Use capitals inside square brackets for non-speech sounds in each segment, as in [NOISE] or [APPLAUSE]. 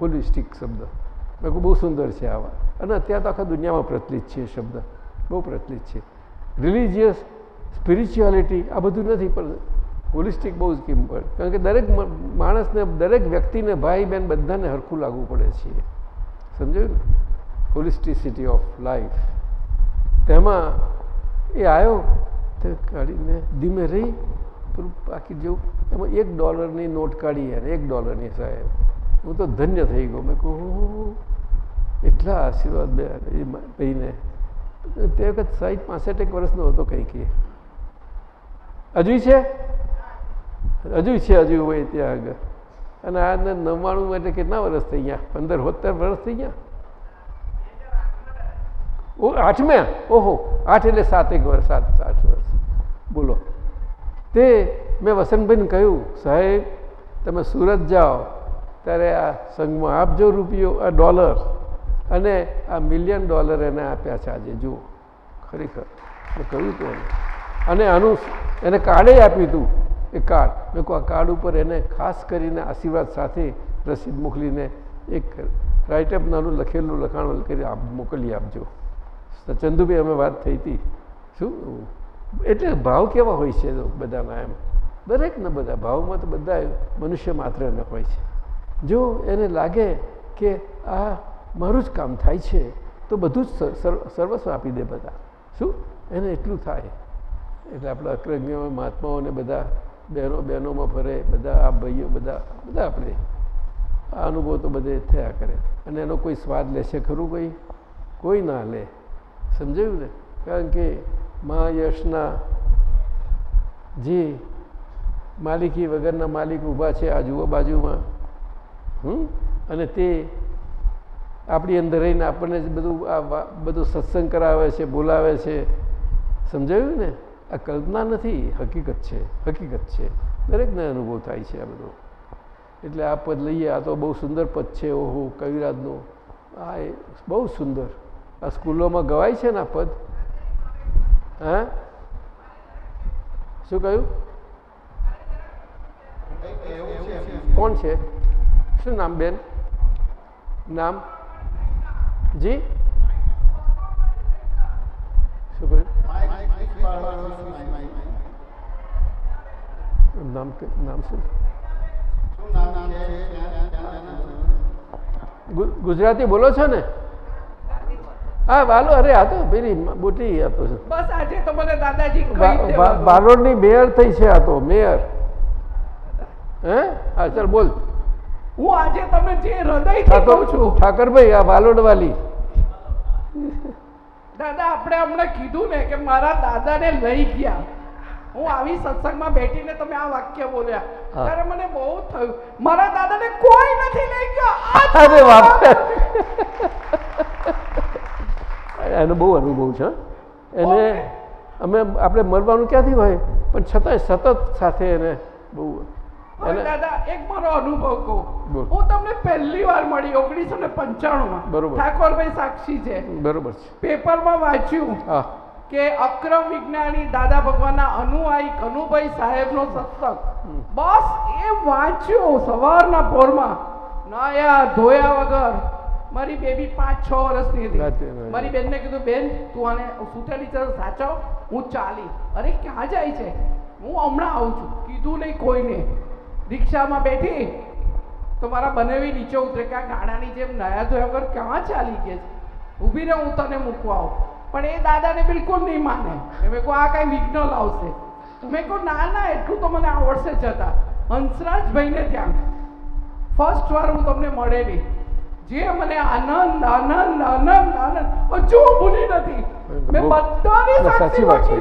Holistic શબ્દ. મેં બહુ સુંદર છે આવા. અને અત્યારે તો આખા દુનિયામાં પ્રચલિત છે શબ્દ. બહુ પ્રચલિત છે. રિલિજિયસ સ્પિરિચ્યુઆલિટી આ બધું નથી, પણ હોલિસ્ટિક બહુ જ કિંમત. કારણ કે દરેક માણસને, દરેક વ્યક્તિને ભાઈ બહેન બધાને હરખું લાગવું પડે છે. સમજાયું ને? હોલિસ્ટિસિટી ઓફ લાઈફ તેમાં એ આવ્યો તે કાઢીને ધીમે રહી પેલું બાકી જેવું, એમાં એક ડોલરની નોટ કાઢી અને એક ડોલરની સાહેબ. હું તો ધન્ય થઈ ગયો. મેં કહું એટલા આશીર્વાદ બે એ ભાઈને તે વખત સાઠ પાસઠ એક વર્ષનો હતો કંઈક હજુ છે? હજુ છે, હજુ હોય ત્યાં આગળ. અને આજને નવ્વાણું એટલે કેટલા વર્ષ થઈ ગયા? પંદર હોતેર વર્ષ થઈ ગયા? ઓ, આઠમે? ઓહો, આઠ એટલે સાતેક વર્ષ, સાત આઠ વર્ષ. બોલો. તે મેં વસંતભાઈને કહ્યું, સાહેબ, તમે સુરત જાઓ. ત્યારે આ સંઘમાં આપજો રૂપિયો, આ ડોલર અને આ મિલિયન ડોલર એને આપ્યા છે આજે, જુઓ. ખરેખર. મેં કહ્યું હતું અને આનું એને કાર્ડે આપ્યું હતું, એ કાર્ડ. મેં કહું આ કાર્ડ ઉપર એને ખાસ કરીને આશીર્વાદ સાથે રસીદ મોકલીને એક રાઇટઅપ નાનું લખેલું લખાણ કરી આપ, મોકલી આપજો. ચંદુભાઈ, અમે વાત થઈ હતી. શું? એટલે ભાવ કેવા હોય છે બધાના એમ? દરેકના બધા. ભાવમાં તો બધા મનુષ્ય માત્રને હોય છે. જો એને લાગે કે આ મારું જ કામ થાય છે, તો બધું જ સર્વ- સર્વસ્વ આપી દે બધા. શું? એને એટલું થાય. એટલે આપણા અગ્રજ્ઞો મહાત્માઓને બધા બહેનો, બહેનોમાં ફરે, બધા આ ભાઈઓ, બધા બધા આપણે આ અનુભવ તો બધે થયા કરે. અને એનો કોઈ સ્વાદ લેશે ખરું કોઈ? કોઈ ના લે. સમજાયું ને? કારણ કે મહાયશના જે માલિકી વગરના માલિક ઊભા છે આ જુઓ બાજુમાં અને તે આપણી અંદર રહીને આપણને બધું આ બધું સત્સંગ કરાવે છે બોલાવે છે. સમજાયું ને? આ કલ્પના નથી હકીકત છે હકીકત છે. દરેકને અનુભવ થાય છે આ બધો. એટલે આ પદ લઈએ આ તો બહુ સુંદર પદ છે ઓહો કવિરાજનો. આ એ બહુ સુંદર. આ સ્કૂલોમાં ગવાય છે ને આ પદ? હા? શું કહ્યું? કોણ છે? શું નામ બેન? નામ? જી? શું કહ્યું? નામ નામ શું? ગુજરાતી બોલો છો ને? હા વાલો અરે આ તો પેલી બુટી આ તો બસ આજે તો મને દાદાજી. બારોડની મેયર થઈ છે આ તો મેયર. હે? હા ચાલ બોલ. હું આજે તમને જે હૃદયથી ઠાકોર કહું છું ઠાકરભાઈ આ વાલોડવાલી. દાદા આપણે હમણાં કીધું ને કે મારા દાદાને લઈ ગયા. હું આવી સત્સંગમાં બેઠીને તમે આ વાક્ય બોલ્યા. ત્યારે મને બહુ થયું. મારા દાદાને કોઈ નથી લઈ ગયો. અરે મારા એનો બહુ અનુભવ છે એને અમે આપણે મળવાનું ક્યાંથી હોય? પણ છતાંય સતત સાથે એને બહુ દાદા એક મારો અનુભવ કહું. હું તમને પહેલી વાર મળી ઓગણીસો ને પંચાણું બરોબર. ઠાકોરભાઈ સાક્ષી છે. બરોબર છે. પેપરમાં વાંચ્યું કે અક્રમ વિજ્ઞાની દાદા ભગવાનના અનુયાયી કનુભાઈ સાહેબનો સત્સંગ. બસ એ વાંચ્યો સવારના પોરમાં નાયા ધોયા વગર. મારી બેબી પાંચ છ વર્ષની હતી. મારી બેનને કીધું બેન તું આને સુતેલી છે સાચો હું ચાલી. અરે ક્યાં જાય છે? હું હમણાં આવું છું. કીધું નહીં કોઈને. રિક્ષામાં બેઠી તો મારા બનેવી નીચે ઉતરે કે આ ગાડાની જેમ નયા ધોયા વગર ક્યાં ચાલી કે છે? ઊભી રહે હું તને મૂકવા આવું. પણ એ દાદાને બિલકુલ નહીં માને. મેં કહું આ કાંઈ વિઘ્ન લાવશે. મેં કહું ના ના એટલું તો મને આવડશે જ હતા. હંસરાજભાઈને ત્યાં ફર્સ્ટ વાર હું તમને મળેલી. જે મને આનંદ આનંદ આનંદ આનંદ હજુ ભૂલી નથી. મેં બધાની સાચી વાત છે.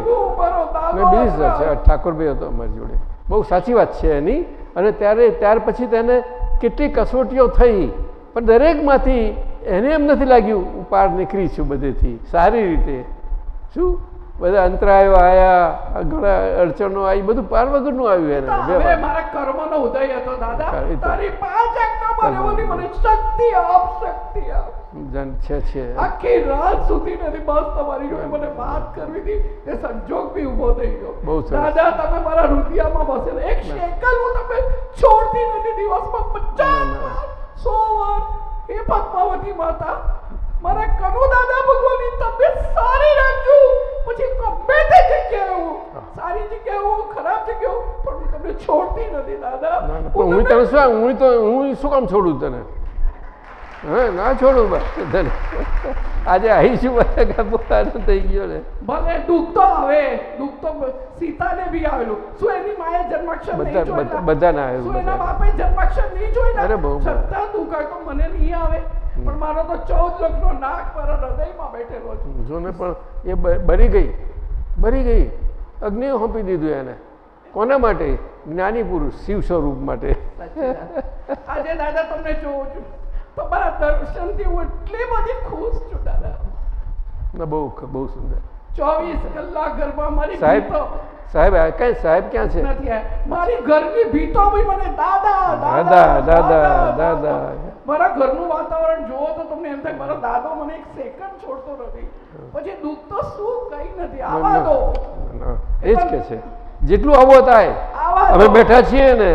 ઠાકોરભાઈ હતો અમારી જોડે. બહુ સાચી વાત છે એની. અને ત્યારે, ત્યાર પછી તેને કેટલી કસોટીઓ થઈ. પણ દરેકમાંથી એને એમ નથી લાગ્યું, હું પાર નીકળી છું બધેથી. સારી રીતે. શું? બધા અંતરાયો આવ્યા ઘણા અડચણો આવી બધું પાર વગરનું આવ્યું એને તો. મારા કર્મનો ઉદય હતો દાદા. તારી પાંચ આજ્ઞા મને મને શક્તિ આપ શક્તિ આપ. જન છે છે. આખી રાત સુધી નથી બસ તમારી જોડે મને વાત કરવી હતી એ સંજોગ બી ઊભો થઈ ગયો. બહુ દાદા તમે મારા હૃદયમાં બસેલા એક શેકલ હું તમે છોડતી નથી દિવસમાં પચાસ વાર સો વાર. એ પદ્માવતી માતા મારા કનુ દાદા ભગવાનની તબિયત સારી રાખજો. પછી ગમે તે જગ્યાએ હું સારી જગ્યાએ હું ખરાબ જગ્યાએ પણ હું તમને છોડતી નથી દાદા. હું તને શું હું તો હું શું કામ છોડું તને? હા ના છોડું બસ તને. આજે આવીશું બધા પોતાનું થઈ ગયો ને. ભલે દુઃખ તો આવે દુઃખ તો સીતાને બી આવેલું. શું એની માએ જન્માક્ષર નહીં બધા- જોયેલા? બધાને આવેલું, શું એના બાપે જન્માક્ષર નહીં જોયેલા? અરે બહુ. છતાં દુઃખ તો મને નહીં આવે. પણ મારો તો ચૌદ લખનો નાક મારા હૃદયમાં બેઠેલો છે. જોને પણ એ બરી ગઈ. બરી ગઈ. અગ્નિ હોંપી દીધું એને. કોના માટે? જ્ઞાની પુરુષ શિવ સ્વરૂપ માટે. આજે દાદા તમને જોઉં છું. તમારા દર્શનથી હું એટલી બધી ખુશ છું દાદા. ના બહુ બહુ સુંદર. ચોવીસ કલાક ઘરમાં મારી સાહેબ સાહેબ આ કઈ સાહેબ ક્યાં છે. મારી ઘરની ભીતો મને દાદા દાદા, દાદા, દાદા. મારા ઘરનું વાતાવરણ જુઓ તો તમને એમ થાય મારો દાદો મને એક સેકન્ડ છોડતો નથી. પછી દુઃખ તો શું? કઈ નથી. આવા દો. એ જ કે છે. જેટલું આવો થાય અમે બેઠા છીએ ને.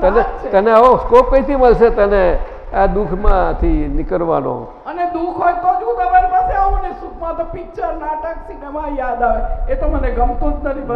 તને તને આવો સ્કોપ કઈથી મળશે તને આ દુઃખમાંથી નીકળવાનો? અને દુઃખ હોય તો જ હું તમારી પાસે આવું ને સુખમાં તો પિક્ચર નાટક સિનેમા યાદ આવે. એ તો મને ગમતું જ નથી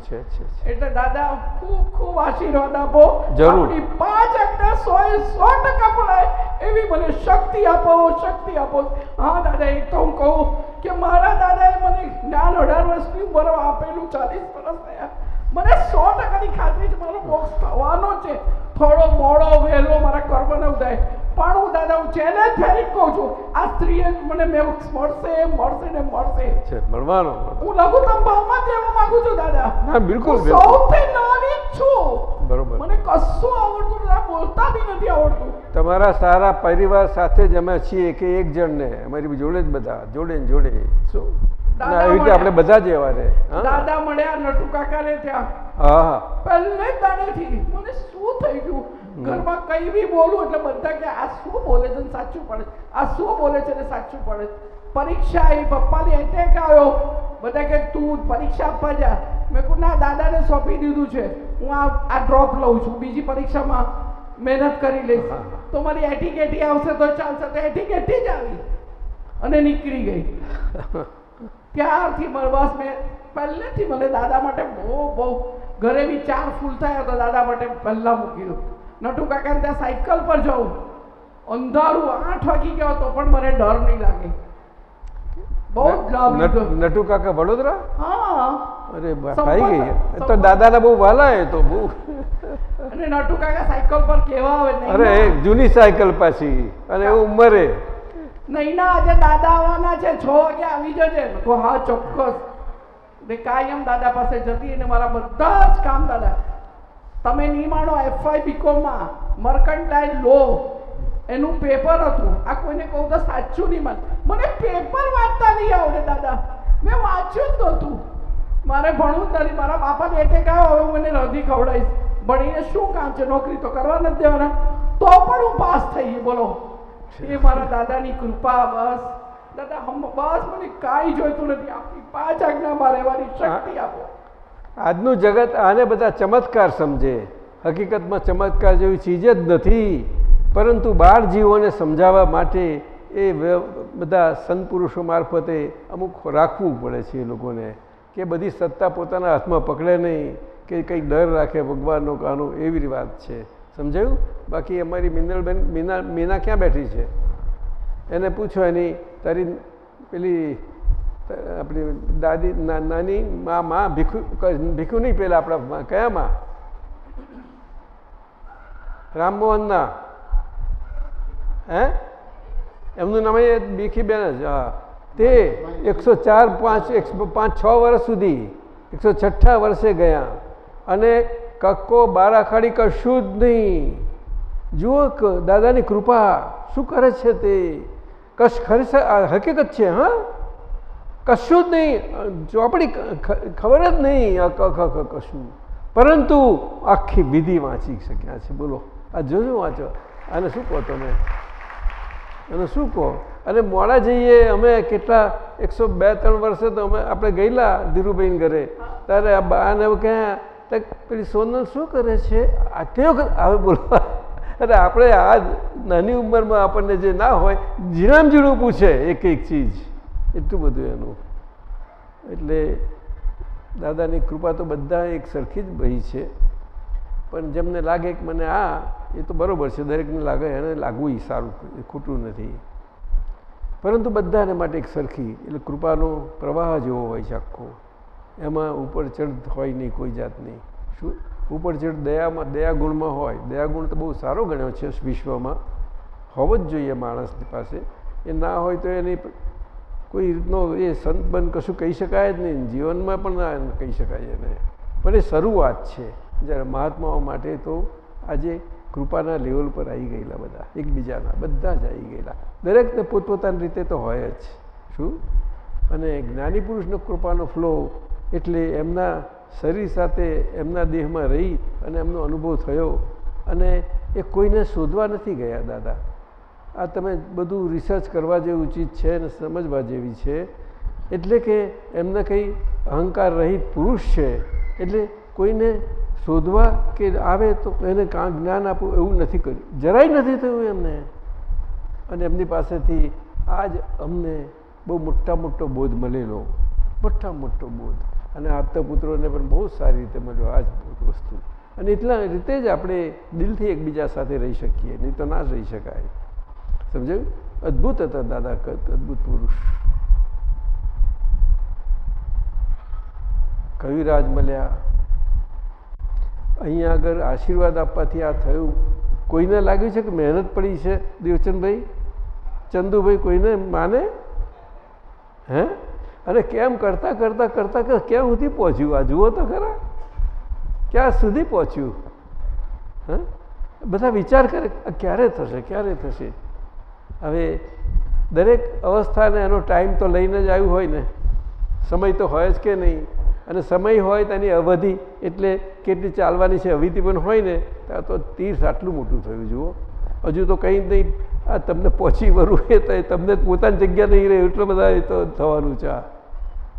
છે છે. એટલે દાદા ખૂબ ખૂબ આશીર્વાદ આપો. જરૂર. આપણી પાંચ આજ્ઞા સો એ સો ટકા પડાય એવી મને શક્તિ આપો શક્તિ આપો. હા દાદા એક તો હું કહું કે મારા દાદાએ મને જ્ઞાન અઢાર વર્ષની ઉંમર આપેલું ચાલીસ વર્ષ થયા. મને સો ટકાની ખાતરી જ મારો બોક્સ થવાનો છે. થોડો મોડો વહેલો મારા કર્મને ઉદાય. પણ હું દાદા હું ચેલેન્જ ફેરી કહું છું આ સ્ત્રીએ મને મેં મળશે મળશે ને મળશે. છે મળવાનો હું લઘુત્તમ ભાવમાં રહેવા માંગુ છું દાદા. ના બિલકુલ સૌથી નાની છું. બરોબર. મને કશું આવડતું નથી બોલતા બી નથી આવડતું. તમારા સારા પરિવાર સાથે જ અમે છીએ કે એક જણને અમારી જોડે જ બધા જોડે ને જોડે. શું? ના રીતે આપણે બધા જ એવા રે દાદા મળ્યા નટુ કાકાને ત્યાં. હા પહેલે જ દાડેથી મને શું થઈ ગયું? ઘરમાં કઈ બી બોલું એટલે બધા કે આ શું બોલે છે સાચું પડે. આ શું બોલે છે ને સાચું પડે. પરીક્ષા આવી પપ્પાને એટેક આવ્યો. બધા કે તું પરીક્ષા આપવા જા. મેં કહું ના દાદાને સોંપી દીધું છે. હું આ આ ડ્રોપ લઉં છું. બીજી પરીક્ષામાં મહેનત કરી લઈશ. તો મારી એટીકેટી આવશે તો ચાલશે. તો એટીકેટી જ આવી. અને નીકળી ગઈ. [LAUGHS] ત્યારથી બસ મેં પહેલેથી મને દાદા માટે બહુ બહુ ઘરે બી ચાર ફૂલ થયા તો દાદા માટે પહેલાં મૂકી દઉં. નટુ કાકાને ત્યાં સાયકલ પર જાઉં અંધારું આઠ વાગી ગયો તો પણ મને ડર નહીં લાગે. બહુ જ લાભ નટુ કાકા વડોદરા? હા. અરે સંપર્ક- ગઈ? તો દાદાના બહુ વાલા એ તો બહુ. અને નટુ કાકા સાયકલ પર કેવા આવે? અરે જૂની સાયકલ પાછી. અને ઉંમરે. નહીં ના આજે દાદા આવવાના છે છ વાગે આવી જજે. તો હા ચોક્કસ. ને કાયમ દાદા પાસે જતી અને મારા બધા જ કામ દાદા. તમે નહીં માનો એફઆઈ બીકોમમાં મર્કન્ટાઇલ લો એનું પેપર હતું. આ કોઈને કહું તો સાચું નહીં માન. મને પેપર વાંચતા નહીં આવડે દાદા. મેં વાંચ્યું જ નહોતું. મારે ભણવું જ નથી. મારા બાપાને એટલે આવ્યો હવે હું એને રધી ખવડાવીશ. ભણીને શું કામ છે? નોકરી તો કરવા નથી દેવાના. તો પણ હું પાસ થઈ બોલો. એ મારા દાદાની કૃપા બસ. દાદા હમ બસ મને કાંઈ જોઈતું નથી. આપણી પાંચ આજ્ઞામાં રહેવાની શક્તિ આપો. આજનું જગત આને બધા ચમત્કાર સમજે. હકીકતમાં ચમત્કાર જેવી ચીજ જ નથી. પરંતુ બાળ જીવોને સમજાવવા માટે એ બધા સંત પુરુષો મારફતે અમુક રાખવું પડે છે એ લોકોને. કે બધી સત્તા પોતાના હાથમાં પકડે નહીં કે કંઈક ડર રાખે ભગવાનનો કાનો એવી વાત છે. સમજાયું? બાકી અમારી મિનલબેન મીના મીના ક્યાં બેઠી છે? એને પૂછો એની તારી પેલી આપણી દાદી નાની મા મા ભીખુ ભીખુ નહીં પેલા આપણા કયામાં? રામમોહનના હે? એમનું નામ એ ભીખી બેન જ, હા. તે એકસો ચાર પાંચ એકસો પાંચ, છ વર્ષ સુધી, એકસો છઠ્ઠા વર્ષે ગયા. અને કક્કો બારાખાડી કશું જ નહીં. જુઓ દાદાની કૃપા, શું કરે છે તે? કશ આ હકીકત છે, હા? કશું જ નહીં. ચોપડી ખબર જ નહીં આ ક કશું. પરંતુ આખી વિધિ વાંચી શક્યા છે. બોલો. આ જોજો વાંચો. અને શું કહો તમે? અને શું કહો? અને મોડા જઈએ, અમે કેટલા? એકસો બે, ત્રણ વર્ષે તો અમે, આપણે ગયેલા ધીરુભાઈ ઘરે. ત્યારે આ બાને કહ્યા પેલી સોનલ શું કરે છે? આ તે વખત હવે બોલો. અરે આપણે આ નાની ઉંમરમાં આપણને જે ના હોય ઝીણામ ઝીણું પૂછે એક એક ચીજ. એટલું બધું એનું. એટલે દાદાની કૃપા તો બધા એક સરખી જ બહી છે. પણ જેમને લાગે કે મને આ, એ તો બરાબર છે, દરેકને લાગે એને લાગવું સારું ખોટું નથી. પરંતુ બધાને માટે એક સરખી, એટલે કૃપાનો પ્રવાહ જેવો હોય છે આખો. એમાં ઉપર ચઢ હોય નહીં કોઈ જાતની. શું? ઉપર ચઢ દયામાં દયા ગુણમાં હોય દયા ગુણ તો બહુ સારો ગણ્યો છે વિશ્વમાં. હોવો જ જોઈએ માણસની પાસે. એ ના હોય તો એની કોઈ રીતનો એ સંત બન કશું કહી શકાય જ નહીં. જીવનમાં પણ ના કહી શકાય એને. પણ એ શરૂઆત છે. જ્યારે મહાત્માઓ માટે તો આજે કૃપાના લેવલ પર આવી ગયેલા બધા. એકબીજાના, બધા જ આવી ગયેલા. દરેકને પોતપોતાની રીતે તો હોય જ. શું? અને જ્ઞાની પુરુષનો કૃપાનો ફ્લો એટલે એમના શરીર સાથે એમના દેહમાં રહી અને એમનો અનુભવ થયો અને એ કોઈને શોધવા નથી ગયા, દાદા. આ તમે બધું રિસર્ચ કરવા જેવું ચીજ છે અને સમજવા જેવી છે. એટલે કે એમને કંઈ અહંકાર રહિત પુરુષ છે, એટલે કોઈને શોધવા કે આવે તો એને કાં જ્ઞાન આપવું એવું નથી કર્યું. જરાય નથી થયું એમને. અને એમની પાસેથી આજ અમને બહુ મોટા મોટો બોધ મળેલો. મોટા મોટો બોધ. અને આપતા પુત્રોને પણ બહુ સારી રીતે મળ્યો આ જ વસ્તુ. અને એટલા રીતે જ આપણે દિલથી એકબીજા સાથે રહી શકીએ, નહીં તો ના જ રહી શકાય. સમજાયું? અદ્ભુત હતા દાદા કત, અદ્ભુત પુરુષ. કવિરાજ મળ્યા. અહીંયા આગળ આશીર્વાદ આપવાથી આ થયું. કોઈને લાગ્યું છે કે મહેનત પડી છે, દેવચંદભાઈ? ચંદુભાઈ કોઈને માને? હે? અને કેમ કરતાં કરતાં કરતાં ક્યાં સુધી પહોંચ્યું? આ જુઓ તો ખરા. ક્યાં સુધી પહોંચ્યું? હા? બધા વિચાર કરે ક્યારે થશે ક્યારે થશે? હવે દરેક અવસ્થાને એનો ટાઈમ તો લઈને જ આવ્યું હોય ને. સમય તો હોય જ કે નહીં? અને સમય હોય તેની અવધિ એટલે કેટલી ચાલવાની છે અવિધિ પણ હોય ને, ત્યાં તો તીર્થ આટલું મોટું થયું, જુઓ. હજુ તો કંઈ નહીં આ તમને પહોંચી વરવું એ તો તમને પોતાની જગ્યા નહીં રહે, એટલો બધા એ તો થવાનું છે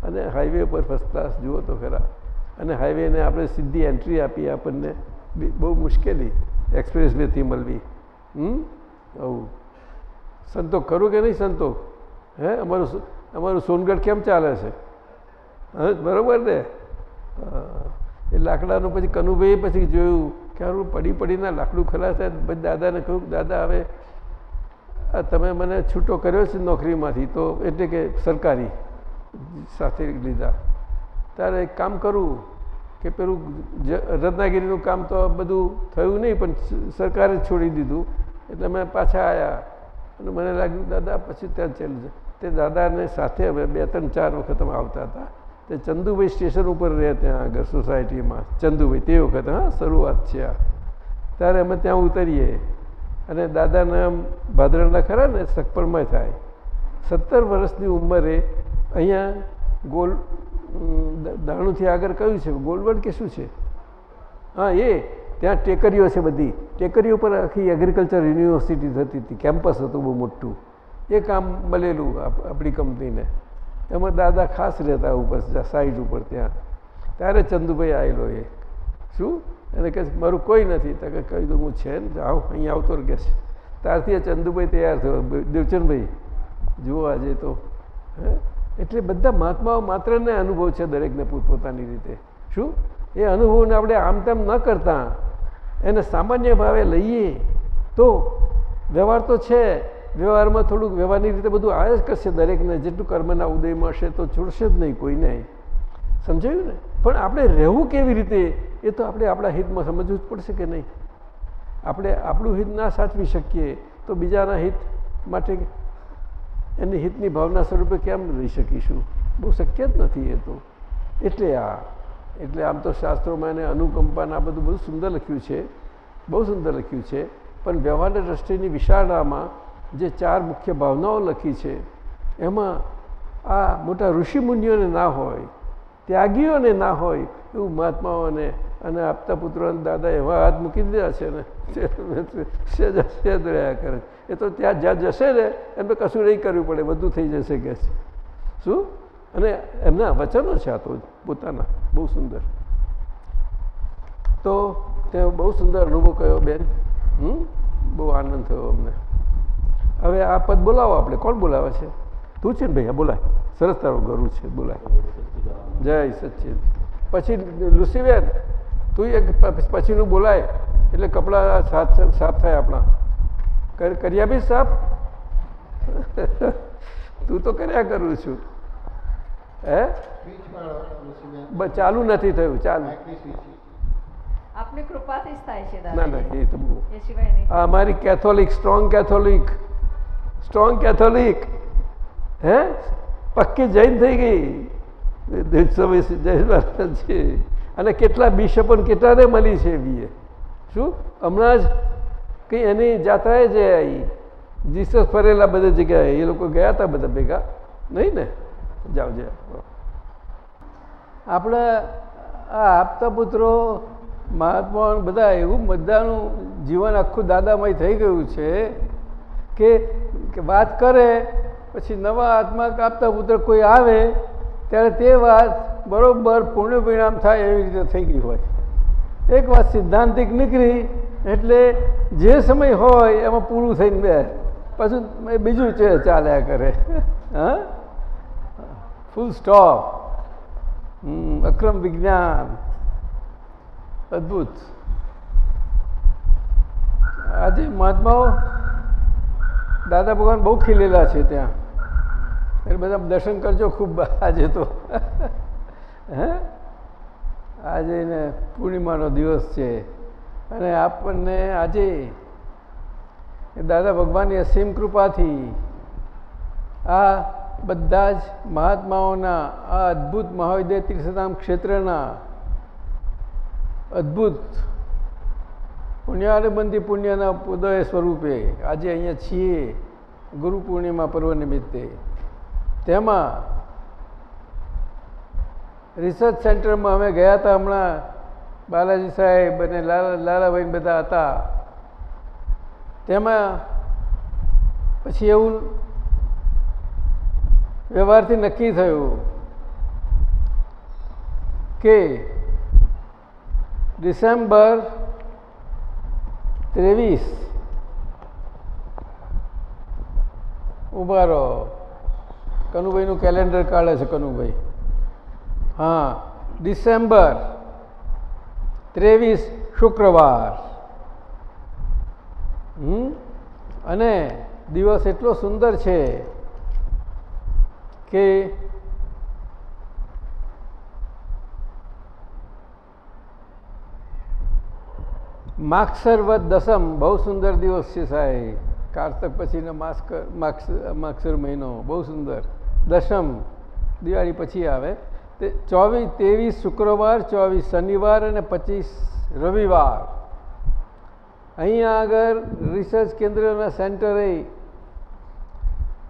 અને હાઈવે પર ફર્સ્ટ ક્લાસ જુઓ તો ખરા. અને હાઈવેને આપણે સીધી એન્ટ્રી આપીએ આપણને બહુ મુશ્કેલી એક્સપ્રેસ વેથી મળવી. હમ? આવું. સંતોષ ખરું કે નહીં સંતોષ હે? અમારું અમારું સોનગઢ કેમ ચાલે છે? હા? બરાબર ને? એ લાકડાનું પછી કનુભાઈ પછી જોયું કે પડી પડીને લાકડું ખલાસ થાય પછી દાદાને કહ્યું દાદા હવે તમે મને છૂટો કર્યો છે નોકરીમાંથી, તો એટલે કે સરકારી સાથે લીધા. ત્યારે એક કામ કરું કે પેલું રત્નાગીરીનું કામ તો બધું થયું નહીં, પણ સરકારે છોડી દીધું. એટલે અમે પાછા આવ્યા અને મને લાગ્યું, દાદા, પછી ત્યાં ચેલ તે દાદાને સાથે અમે બે ત્રણ ચાર વખત અમે આવતા હતા. તે ચંદુભાઈ સ્ટેશન ઉપર રહે ત્યાં આગળ સોસાયટીમાં ચંદુભાઈ, તે વખત, હા, શરૂઆત છે આ. ત્યારે અમે ત્યાં ઉતરીએ. અને દાદાના ભાદરણના ખરા ને સગપણમાં થાય. સત્તર વર્ષની ઉંમરે અહીંયા ગોલ દાણુથી આગળ કયું છે? ગોલવડ કે શું છે? હા, એ. ત્યાં ટેકરીઓ છે બધી. ટેકરીઓ પર આખી એગ્રીકલ્ચર યુનિવર્સિટી થતી હતી. કેમ્પસ હતું બહુ મોટું. એ કામ મળેલું આપણી કંપનીને એમાં દાદા ખાસ રહેતા ઉપર સાઈડ ઉપર ત્યાં. ત્યારે ચંદુભાઈ આવેલો એ. શું? એને કહે મારું કોઈ નથી. તો કે કહી દઉં, હું છે ને આવ અહીંયા આવતો કે છે. ત્યારથી ચંદુભાઈ તૈયાર થયો દેવચંદભાઈ. જુઓ આજે તો, હે? એટલે બધા મહાત્માઓ માત્રને અનુભવ છે દરેકને પોતપોતાની રીતે. શું? એ અનુભવને આપણે આમ તેમ ન કરતા. એને સામાન્ય ભાવે લઈએ. તો વ્યવહાર તો છે. વ્યવહારમાં થોડુંક વ્યવહારની રીતે બધું આવે જ કરશે દરેકને. જેટલું કર્મના ઉદયમાં હશે તો છોડશે જ નહીં કોઈને. સમજાયું ને? પણ આપણે રહેવું કેવી રીતે એ તો આપણે આપણા હિતમાં સમજવું જ પડશે કે નહીં? આપણે આપણું હિત ના સાચવી શકીએ તો બીજાના હિત માટે એની હિતની ભાવના સ્વરૂપે કેમ રહી શકીશું? બહુ શક્ય જ નથી એ તો. એટલે આ, એટલે આમ તો શાસ્ત્રોમાં એને અનુકંપાને આ બધું બહુ સુંદર લખ્યું છે, બહુ સુંદર લખ્યું છે, પણ વ્યવહારના દ્રષ્ટિની વિશાળામાં જે ચાર મુખ્ય ભાવનાઓ લખી છે, એમાં આ મોટા ઋષિમુનિઓને ના હોય ત્યાગીઓને ના હોય એવું મહાત્માઓને અને આપતા પુત્રો દાદા એવા હાથ મૂકી દીધા છે ને. સેજ રહ્યા કરે. એ તો ત્યાં જ્યાં જશે ને એમને કશું નહીં કરવું પડે, બધું થઈ જશે કે છે. શું? અને એમના વચનો છે આ તો પોતાના. બહુ સુંદર. તો તે બહુ સુંદર અનુભવ કયો બેન. હમ? બહુ આનંદ થયો અમને. હવે આ પદ બોલાવો આપણે. કોણ બોલાવે છે? તું છે ને ભાઈ બોલાય. સરસ તારો ગરુ છે બોલાય. જય સચિન પછી લુસીબેન તું એક પછીનું બોલાય એટલે કપડાં સાફ સાફ થાય આપણા. કર- આપીશ સાફ? [LAUGHS] તું તો કર્યા કરું છું. હે? ચાલુ નથી થયું ચાલુ. આપની કૃપાથી થાય છે ના ના એ તો અમારી Catholic strong Catholic strong Catholic. હે? પક્કી જૈન થઈ ગઈ. સ્વામી જૈન મહારાજ છે. અને કેટલા બિશપો કેટલાને મળી છે બીએ શું? હમણાં જ કંઈ એની જાત્રાએ જે આવી જીસસ ફરેલા બધા જગ્યાએ, એ લોકો ગયા હતા બધા ભેગા. નહીં ને? જાઓ જાઓ. આપણે આ આપતા પુત્રો, મહાત્મા બધા એવું બધાનું જીવન આખું દાદામય થઈ ગયું છે કે વાત કરે પછી નવા આત્મા કાપતા પુત્ર કોઈ આવે, ત્યારે તે વાત બરાબર પૂર્ણ પરિણામ થાય એવી રીતે થઈ ગઈ હોય. એક વાત સિદ્ધાંતિક નીકળી, એટલે જે સમય હોય એમાં પૂરું થઈને બે, પાછું એ બીજું છે ચાલ્યા કરે. હા? ફૂલ સ્ટોપ અક્રમ વિજ્ઞાન. અદ્ભુત. આજે મહાત્માઓ દાદા ભગવાન બહુ ખીલેલા છે ત્યાં. એટલે બધા દર્શન કરજો ખૂબ. આજે તો, હે? આજે ને પૂર્ણિમાનો દિવસ છે. અને આપણને આજે દાદા ભગવાનની અસીમ કૃપાથી આ બધા જ મહાત્માઓના, આ અદ્ભુત મહાવિદ્ય તીર્થધામ ક્ષેત્રના અદ્ભુત પુણ્યાનુબંધી પુણ્યના ઉદય સ્વરૂપે આજે અહીંયા છીએ ગુરુ પૂર્ણિમા પર્વ નિમિત્તે. તેમાં રિસર્ચ સેન્ટરમાં અમે ગયા હતા હમણાં. બાલાજી સાહેબ અને લાલા, લાલાભાઈ બધા હતા. તેમાં પછી એવું વ્યવહારથી નક્કી થયું કે ડિસેમ્બર ત્રેવીસ ઊભા રહો. કનુભાઈનું કેલેન્ડર કાઢે છે કનુભાઈ. હા, ડિસેમ્બર ત્રેવીસ શુક્રવાર. હમ? અને દિવસ એટલો સુંદર છે કે માગસર વદ દસમ બહુ સુંદર દિવસ છે સાહેબ. કારતક પછીનો માસ્ક માગસર માગસર મહિનો, બહુ સુંદર. દસમ દિવાળી પછી આવે. તે ચોવીસ, ત્રેવીસ શુક્રવાર, ચોવીસ શનિવાર અને પચીસ રવિવાર. અહીંયા આગળ રિસર્ચ કેન્દ્રના સેન્ટરે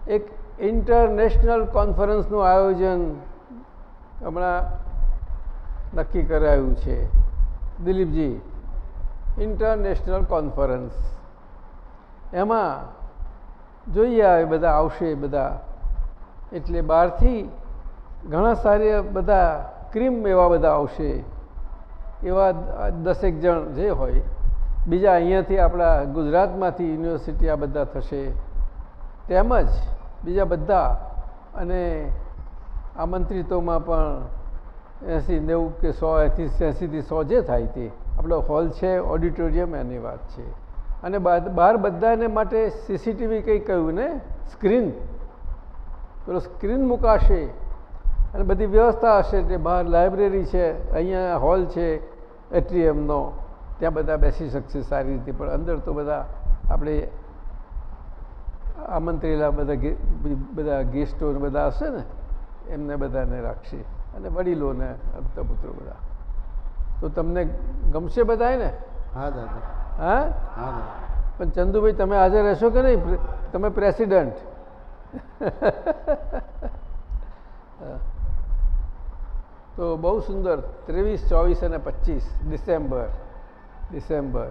એક ઇન્ટરનેશનલ કોન્ફરન્સનું આયોજન હમણાં નક્કી કરાયું છે. Dilipji, international conference. એમાં જોઈએ આવે, બધા આવશે, બધા એટલે બહારથી ઘણા સારા બધા ક્રીમ એવા બધા આવશે, એવા દસેક જણ જે હોય, બીજા અહીંયાથી આપણા ગુજરાતમાંથી યુનિવર્સિટી આ બધા થશે. તેમજ બીજા બધા અને આમંત્રિતોમાં પણ એંસી નેવું કે સો એંથી એંસીથી સો જે થાય તે. આપણો હોલ છે, ઓડિટોરિયમ એની વાત છે. અને બહાર બધાને માટે સીસીટીવી કંઈ કહ્યું ને? સ્ક્રીન. પેલો સ્ક્રીન મુકાશે અને બધી વ્યવસ્થા હશે એટલે બહાર લાઇબ્રેરી છે અહીંયા હોલ છે એટ્રીએમનો ત્યાં બધા બેસી શકશે સારી રીતે. પણ અંદર તો બધા આપણે આમંત્રેલા બધા બધા ગેસ્ટો બધા હશે ને એમને બધાને રાખશે. અને વડીલોને પુત્રો બધા. તો તમને ગમશે બધાય ને હા દાદા. હા? હા પણ ચંદુભાઈ તમે હાજર રહેશો કે નહીં? તમે પ્રેસિડન્ટ? [LAUGHS] તો બહુ સુંદર. ત્રેવીસ ચોવીસ અને પચીસ ડિસેમ્બર. ડિસેમ્બર.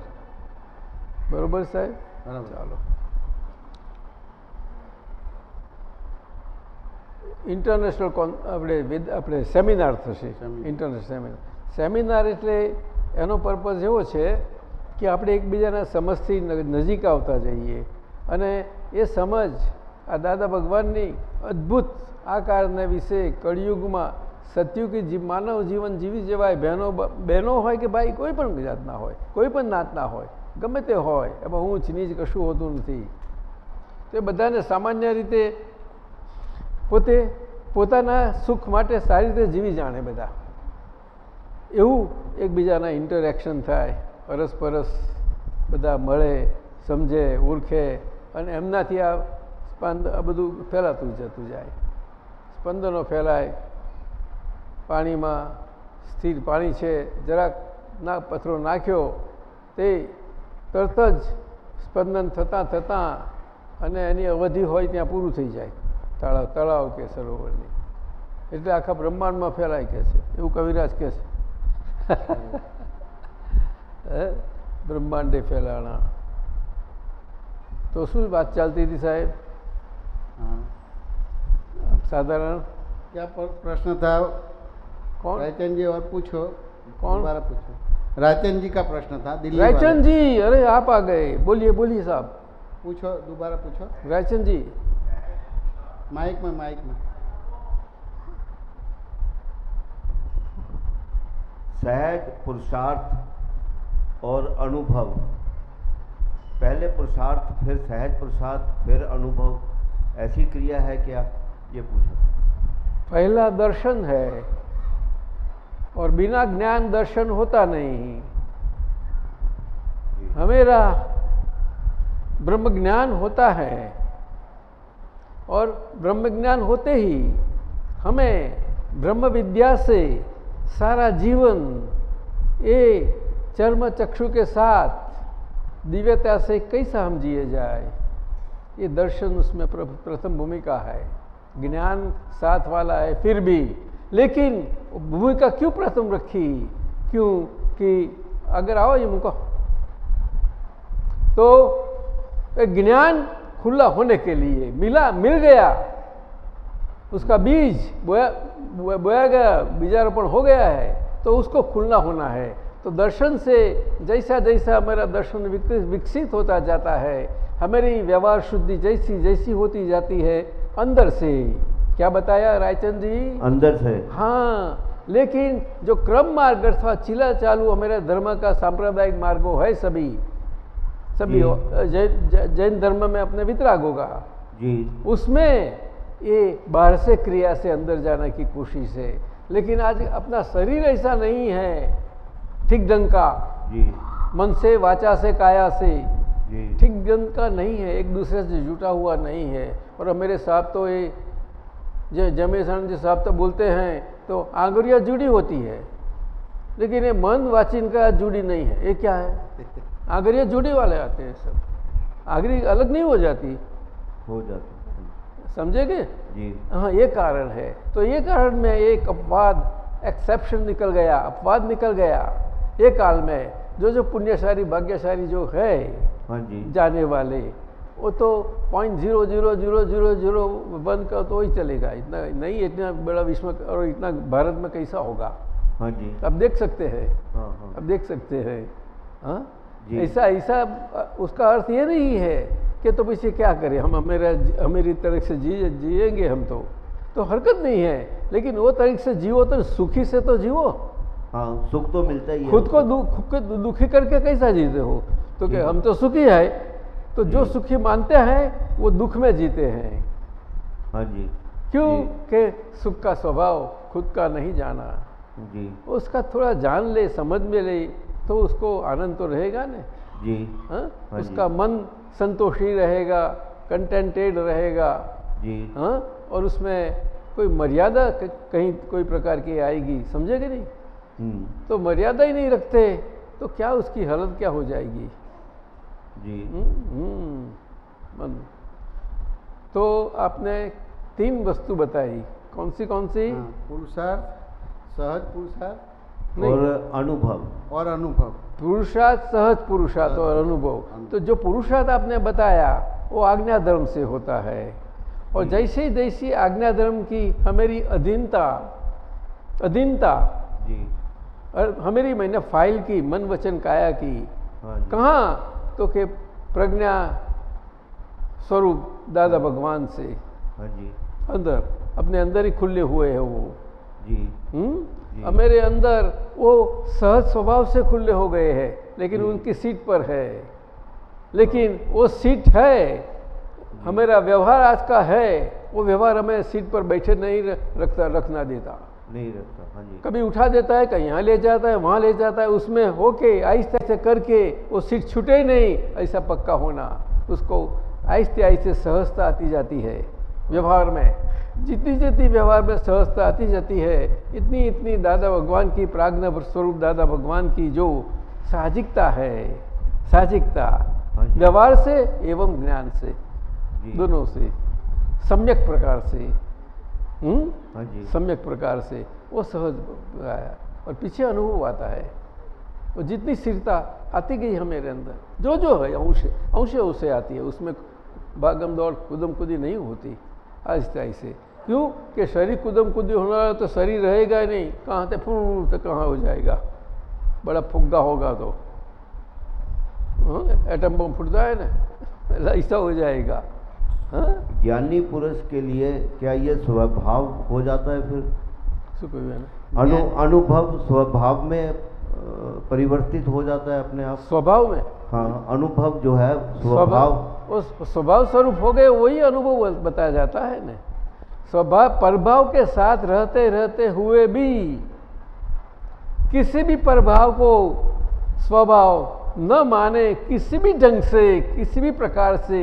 બરોબર સાહેબ? બરાબર. ચાલો. ઇન્ટરનેશનલ કોન આપણે આપણે સેમિનાર થશે. ઇન્ટરનેશનલ સેમિનાર સેમિનાર એટલે એનો પર્પઝ એવો છે કે આપણે એકબીજાના સમજથી નજીક આવતા જઈએ. અને એ સમજ આ દાદા ભગવાનની અદ્ભુત આ કારણને વિશે કળિયુગમાં સત્યુગી માનવ જીવન જીવી જવાય બહેનો બહેનો હોય કે ભાઈ, કોઈ પણ જાતના હોય, કોઈ પણ નાતના હોય, ગમે તે હોય, એમાં હું નીચ કશું હોતું નથી. તે બધાને સામાન્ય રીતે પોતે પોતાના સુખ માટે સારી રીતે જીવી જાણે બધા. એવું એકબીજાના ઇન્ટરેક્શન થાય પરસ્પરસ બધા મળે, સમજે, ઓળખે અને એમનાથી આ સ્પંદ, આ બધું ફેલાતું જતું જાય. સ્પંદનો ફેલાય, પાણીમાં સ્થિર પાણી છે, જરાક ના, પથરો નાખ્યો, તે તરત જ સ્પંદન થતાં થતાં અને એની અવધિ હોય ત્યાં પૂરું થઈ જાય. તળાવ તળાવ કે સરોવરની. એટલે આખા બ્રહ્માંડમાં ફેલાય કે છે. એવું કવિરાજ કહે છે? [LAUGHS] બ્રહ્માંડે ફેલાણા. તો શું વાત ચાલતી હતી સાહેબ? हाँ। साधारण क्या प्रश्न था? कौन? रायचंद जी और पूछो। कौन? दोबारा पूछो। रायचंद जी का प्रश्न था दिल्ली रायचंद जी अरे आप आ गए। बोलिए बोलिए साहब। पूछो दोबारा पूछो। रायचंद जी माइक में माइक में। सहज पुरुषार्थ और अनुभव। पहले पुरुषार्थ फिर सहज पुरुषार्थ फिर अनुभव। ऐसी क्रिया है क्या ये पूछो पहला दर्शन है और बिना ज्ञान दर्शन होता नहीं। हमेरा ब्रह्म ज्ञान होता है और ब्रह्म ज्ञान होते ही हमें ब्रह्म विद्या से सारा जीवन ये चर्म चक्षु के साथ दिव्यता से कैसा हम जिए जाए? ये दर्शन उसमें प्रथम भूमिका है। ज्ञान साथ वाला है, फिर भी। लेकिन भूमिका क्यों प्रथम रखी? क्यों? कि अगर आओ ये मुको तो ज्ञान खुला होने के लिए मिला, मिल गया। उसका बीज बोया- बोया गया, बीजारोपण हो गया है तो उसको खुलना होना है। तो दर्शन से जैसा जैसा मेरा दर्शन विकसित होता जाता है हमारी व्यवहार शुद्धि जैसी जैसी होती जाती है अंदर से। क्या बताया रायचंद जी? अंदर से। हाँ लेकिन जो क्रम मार्ग अथवा चिला चालू हमारे धर्म का सांप्रदायिक मार्गो है सभी। सभी जैन जै- जैन धर्म में अपने वितराग होगा। जी। उसमें ये बाहर से क्रिया से अंदर जाने की कोशिश है। लेकिन आज अपना शरीर ऐसा नहीं है ठीक ढंग का। जी। मन से वाचा से काया से। ठीक ढंग का नहीं है एक दूसरे से जुटा हुआ नहीं है। और मेरे साहब तो ये जो जमेशन जी साहब तो बोलते हैं तो आंगुरियाँ जुड़ी होती है। लेकिन ये मन वाचिन का जुड़ी नहीं है ये क्या है? [LAUGHS] आंगुरियाँ जुड़ी वाले आते हैं सब। आगरी अलग नहीं हो जाती? हो जाती समझेगे? जी। हाँ ये कारण है। तो ये कारण में एक अपवाद एक्सेप्शन निकल गया अपवाद निकल गया ये काल में। जो जो पुण्यशाली भाग्यशाली जो है हाँ जी। जाने वाले वो तो point zero zero zero zero zero one का तो वही चलेगा। इतना नहीं इतना बड़ा विश्व और इतना भारत में कैसा होगा? हाँ जी। अब देख सकते हैं। हाँ हाँ। अब देख सकते हैं। हाँ? ऐसा ऐसा उसका अर्थ ये नहीं है कि तो पीछे क्या करें? हम हमेरा हमेरी तरह से जी जिएँगे हम तो। तो हरकत नहीं है। लेकिन वो तरीके से जियो तो सुखी से तो जियो। हाँ सुख तो मिलता ही खुद को दुख खुद को दुखी करके कैसा जीते हो? तो कि हम तो सुखी है। तो जो सुखी मानते हैं वो दुख में जीते हैं। हाँ जी। क्यों। कि सुख का स्वभाव खुद का नहीं जाना। जी। उसका थोड़ा जान ले समझ में ले तो उसको आनंद तो रहेगा ना? जी। हाँ? हाँ जी। उसका मन संतोषी रहेगा कंटेंटेड रहेगा। जी। हाँ? और उसमें कोई मर्यादा कहीं कोई प्रकार की आएगी समझेगा नहीं? तो मर्यादा ही नहीं रखते तो क्या उसकी हालत क्या हो जाएगी? जी। हम्म, हम्म, मन तो आपने तीन वस्तु बताई। कौन सी कौन सी हाँ, पुरुषार्थ सहज पुरुषार्थ। और अनुभव। और अनुभव। पुरुषार्थ सहज पुरुषार्थ और अनुभव। तो जो पुरुषार्थ आपने बताया वो आज्ञा धर्म से होता है। और जैसे जैसी आज्ञा धर्म की हमारी अधीनता अधीनता और हमेरी मैंने फ़ाइल की मन वचन काया की। हाँ कहाँ? तो कि प्रज्ञा स्वरूप दादा भगवान से। हाँ जी। अंदर अपने अंदर ही खुले हुए हैं वो। जी। हम्म? मेरे अंदर वो सहज स्वभाव से खुले हो गए हैं लेकिन उनकी सीट पर है। लेकिन वो सीट है हमारा व्यवहार आज का है वो व्यवहार हमें सीट पर बैठे नहीं रखता रखना देता। नहीं रहता हाँ जी। कभी उठा देता है कहीं यहाँ ले जाता है वहाँ ले जाता है उसमें होके आहिस्ते आहिस्ते करके वो सीट छूटे नहीं ऐसा पक्का होना उसको आहिस्ते आहिस्ते सहजता आती जाती है व्यवहार में। जितनी जितनी व्यवहार में सहजता आती जाती है इतनी इतनी दादा भगवान की प्राज्ञ स्वरूप दादा भगवान की जो साहजिकता है साहजिकता हाँ व्यवहार से एवं ज्ञान से दोनों से सम्यक प्रकार से? हाँ जी। सम्यक प्रकार से। वो सहज आया। और पीछे अनुभव आता है। वो जितनी स्थिरता आती गई है मेरे अंदर जो जो है अंश अंश उसे आती है। उसमें भागम दौड़ कुदम कुदी नहीं होती आहिस्ते आहिस्ते। क्यों? कि शरीर कुदम कुदी होना है तो शरीर रहेगा ही नहीं। कहाँ से फूल तो कहाँ हो जाएगा? बड़ा फुग्गा होगा तो। हाँ, एटम बम फुटता है ना? [LAUGHS] ऐसा हो जाएगा। ज्ञानी पुरुष के लिए क्या ये स्वभाव हो जाता है फिर? अनु अनुभव स्वभाव में परिवर्तित हो जाता है अपने आप। स्वभाव में? हाँ अनुभव जो है स्वभाव। उस स्वभाव स्वरूप हो गए वही अनुभव बताया जाता है ना। स्वभाव प्रभाव के साथ रहते रहते हुए भी किसी भी प्रभाव को स्वभाव न माने किसी भी ढंग से किसी भी प्रकार से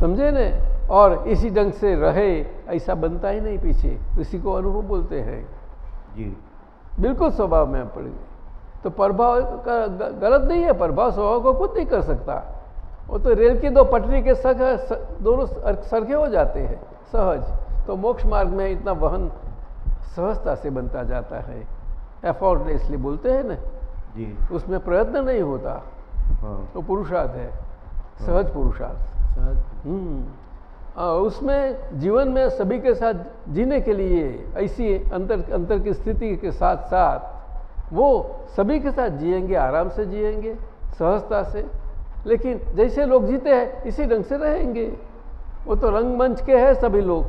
समझे ने? और इसी ढंग से रहे ऐसा बनता ही नहीं पीछे। इसी को अनुभव बोलते हैं। जी। बिल्कुल स्वभाव में पड़ गई तो प्रभाव का गलत नहीं है प्रभाव स्वभाव को कुछ नहीं कर सकता। वो तो रेल की दो पटरी के सख दोनों सरखे हो जाते हैं सहज। तो मोक्ष मार्ग में इतना वहन सहजता से बनता जाता है। एफॉर्टलेसली बोलते हैं ना? जी। उसमें प्रयत्न नहीं होता। हाँ। तो पुरुषार्थ है। सहज पुरुषार्थ। हम्म, आ, उसमें जीवन में सभी के साथ जीने के लिए ऐसी अंतर अंतर की स्थिति के साथ साथ वो सभी के साथ जिएँगे आराम से जिएँगे सहजता से। लेकिन जैसे लोग जीते हैं इसी ढंग से रहेंगे। वो तो रंगमंच के हैं सभी लोग।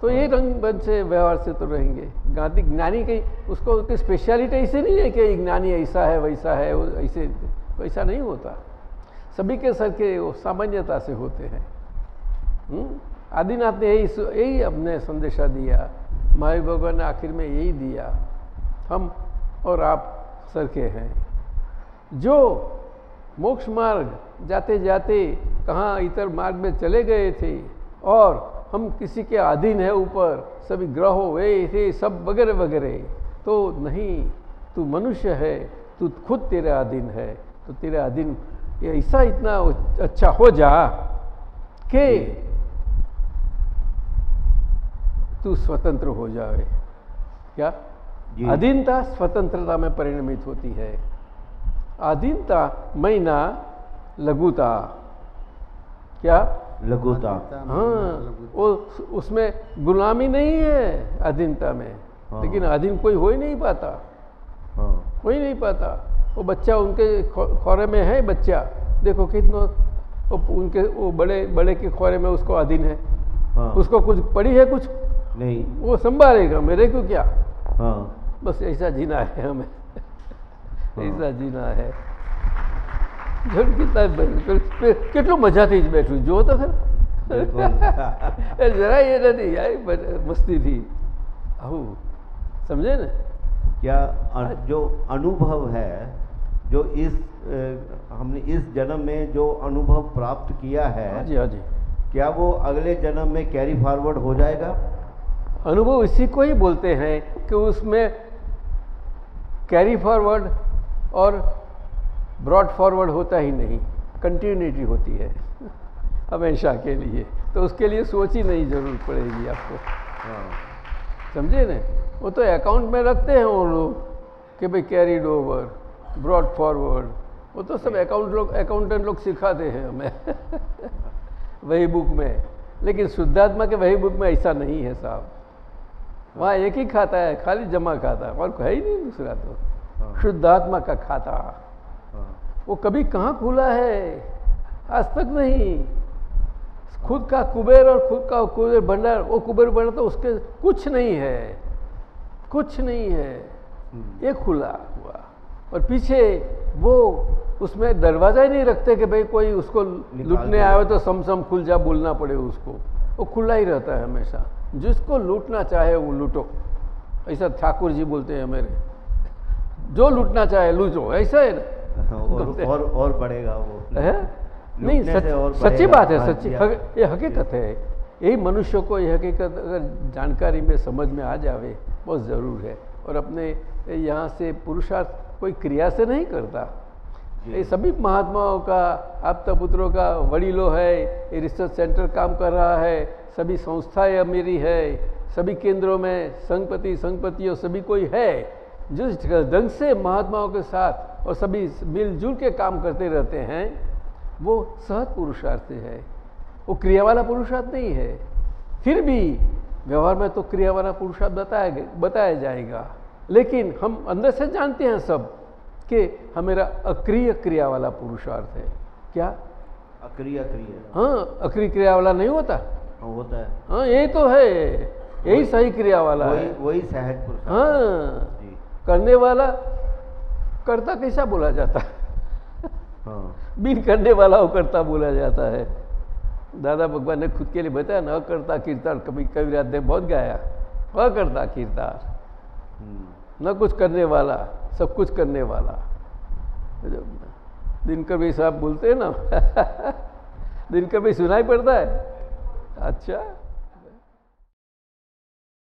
तो ये रंगमंच से व्यवहार से तो रहेंगे। गांधी ज्ञानी की उसको उसकी स्पेशलिटी ऐसे नहीं है कि ज्ञानी ऐसा है वैसा है वो ऐसे वैसा नहीं होता। सभी के सर के वो सामान्यता से होते हैं। हम्म? आदिनाथ ने यही यही अपने संदेशा दिया। महावीर भगवान ने आखिर में यही दिया। हम और आप सर के हैं। जो मोक्ष मार्ग जाते जाते कहाँ इतर मार्ग में चले गए थे और हम किसी के अधीन है ऊपर, सभी ग्रहों वे थे, सब वगैरह वगैरह तो नहीं, तू मनुष्य है, तू खुद तेरे अधीन है तो तेरे अधीन ये ऐसा इतना अच्छा हो जा कि तू स्वतंत्र हो जाए क्या? अधीनता स्वतंत्रता में परिणमित होती है। अधीनता मैना लघुता क्या? लघुता हाँ वो उसमें गुलामी नहीं है अधीनता में। हाँ। लेकिन अधीन कोई हो ही नहीं पाता। हाँ। हो ही नहीं पाता। वो बच्चा उनके खो- खोरे में है बच्चा देखो कितना वो उनके वो बड़े बड़े के खोरे में उसको अधीन है हाँ उसको कुछ पड़ी है कुछ नहीं वो संभालेगा मेरे को क्या हाँ बस ऐसा जीना है हमें ऐसा જીના હે જોડ કેટલા કેટલું મજાથી જ બેઠું જો તો ખરા बिल्कुल એ જરાય એ નથી યાર બ- મસ્તીથી આવું સમજે ને क्या अ- जो अनुभव है जो इस हमने इस जन्म में जो अनुभव प्राप्त किया है हाँ जी हाँ जी। क्या वो अगले जन्म में कैरी फॉरवर्ड हो जाएगा? अनुभव इसी को ही बोलते हैं कि उसमें कैरी फॉरवर्ड और ब्रॉड फॉरवर्ड होता ही नहीं कंटिन्यूटी होती है हमेशा के लिए। तो उसके लिए सोच ही नहीं ज़रूर पड़ेगी आपको। हाँ। समझे ना? वो तो अकाउंट में रखते हैं वो लोग कि भाई कैरीड ओवर ब्रॉड फॉरवर्ड वो तो सब अकाउंट लोग अकाउंटेंट लोग सिखाते हैं हमें। वही बुक में। लेकिन शुद्धात्मा के वही बुक में ऐसा नहीं है साहब। वहाँ एक ही खाता है खाली जमा खाता और है ही नहीं दूसरा तो। हाँ। शुद्धात्मा का खाता। वो कभी कहाँ खुला है? आज तक नहीं। खुद का कुबेर और खुद का कुबेर भंडार वो कुबेर भंडार तो उसके कुछ नहीं है। कुछ नहीं है। हम्म, ये खुला। हुआ और पीछे वो उसमें दरवाज़ा ही नहीं रखते कि भाई कोई उसको लूटने आए तो सम सम खुल जा बोलना पड़े उसको। वो खुला ही रहता है हमेशा। जिसको लूटना चाहे वो लूटो। ऐसा ठाकुर जी बोलते हैं मेरे। जो लूटना चाहे लूटो। ऐसा है ना? [LAUGHS] और और और बढ़ेगा वो। है? नहीं सच, सच्ची बात है हाँ सच्ची। हक, ये हकीकत है। यही मनुष्य को ये हकीकत अगर जानकारी में समझ में आ जावे बहुत ज़रूर है। और अपने यहाँ से पुरुषार्थ कोई क्रिया से नहीं करता। ये सभी महात्माओं का आपता पुत्रों का वडीलों है ये रिसर्च सेंटर काम कर रहा है सभी संस्थाएँ मेरी है सभी केंद्रों में संघपति संघपतियों सभी कोई है जिस ढंग से महात्माओं के साथ और सभी मिलजुल के काम करते रहते हैं वो सहज पुरुषार्थ है। वो क्रिया वाला पुरुषार्थ नहीं है। फिर भी व्यवहार में तो क्रिया वाला पुरुषार्थ बताया बताया जाएगा। लेकिन हम अंदर से जानते हैं सब कि हमेरा अक्रिय क्रिया वाला पुरुषार्थ है क्या अक्रिय क्रिया हाँ अक्रिय क्रिया वाला नहीं होता हाँ, होता है हाँ यही तो है यही सही क्रिया वाला वही है वही सहज पुरुषार्थ हाँ जी करने वाला कर्ता कैसा बोला जाता है हाँ बिन करने वाला वो करता बोला जाता है दादा भगवान ने खुद के लिए बताया ना अकर्ता कीर्तार कभी कविराज ने बहुत गाया अकर्ता कीर्तार हम्म, न कुछ करने वाला, सब कुछ करने वाला। दिन भाई साहब बोलते हैं ना? [LAUGHS] दिनकर भाई सुनाई पड़ता है? अच्छा।